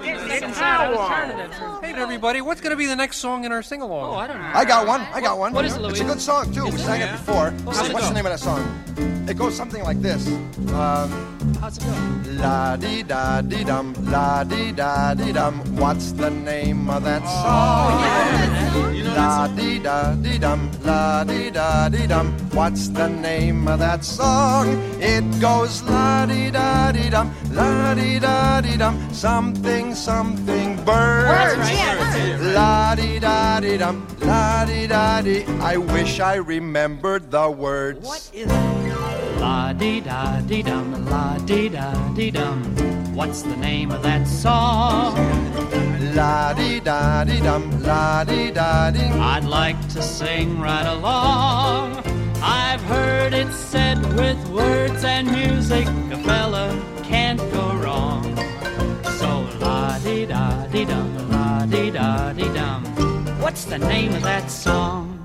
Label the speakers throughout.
Speaker 1: get Hey, everybody, what's going to be the next song in our sing along?
Speaker 2: Oh, I don't know.
Speaker 3: I got one. I got one.
Speaker 2: what is it,
Speaker 3: It's
Speaker 2: Luis?
Speaker 3: a good song too. We sang it before.
Speaker 1: how's it
Speaker 3: What's
Speaker 1: go?
Speaker 3: the name of that song? It goes something like this. Um,
Speaker 2: How's it go?
Speaker 3: la di da di dum, la di da di dum. What's the name of that song? Oh yeah. La di da di dum, la di da di dum. What's the name of that song? It goes la di da di dum, la di da di dum. Something, something bird. La di da di dum, la di da di. I wish I remembered the words. What is
Speaker 2: La dee da dee dum, la dee da dee dum. What's the name of that song?
Speaker 3: La di da di dum, la di da di.
Speaker 2: I'd like to sing right along. I've heard it said with words and music, la dee da dee dum. What's the name of that song?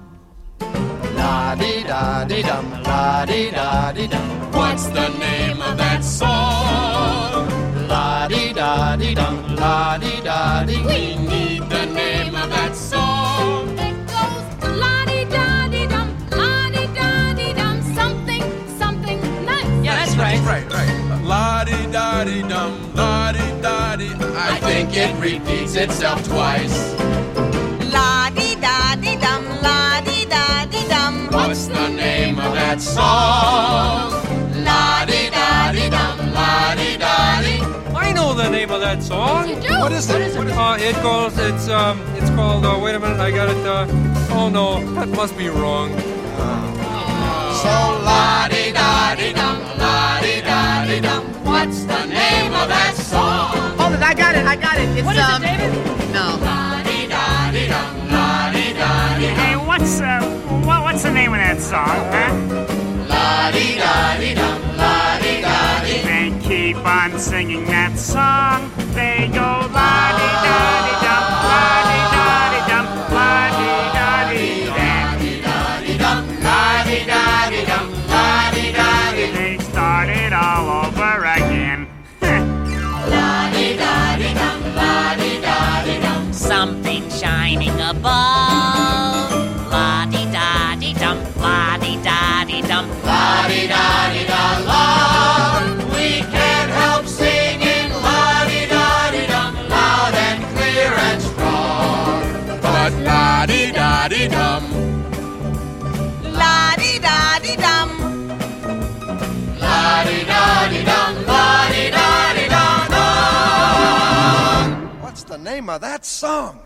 Speaker 3: La di da di dum, la di da di dum.
Speaker 4: What's the name of that song?
Speaker 3: La di da di dum, la di da di.
Speaker 4: We need the name of that song.
Speaker 5: It goes la-di-da-di-dum, la-di-da-di-dum, something, something nice.
Speaker 2: Yeah, that's right.
Speaker 6: Right, right. La di da di dum, la di da di.
Speaker 4: I think it repeats itself twice.
Speaker 7: La di da di dum, la di da di dum.
Speaker 4: What's the name of that song? La di da di dum, la di da di.
Speaker 1: I know the name of that song.
Speaker 5: You do?
Speaker 3: What is it?
Speaker 1: Uh, it goes. It's um. It's called. Uh, wait a minute. I got it. Uh, oh no, that must be wrong.
Speaker 3: So la
Speaker 4: La di da di
Speaker 7: I got it, I got it. It's
Speaker 2: What is
Speaker 7: um,
Speaker 2: it, David?
Speaker 7: No.
Speaker 4: La di da di dum, la di da di
Speaker 8: Hey, what's uh, what, what's the name of that song, huh?
Speaker 4: La di da di dum, la di da di.
Speaker 8: They keep on singing that song. They go la
Speaker 6: But la di da di dum.
Speaker 7: La di da di dum.
Speaker 4: La di da di dum, la di da di dum.
Speaker 3: What's the name of that song?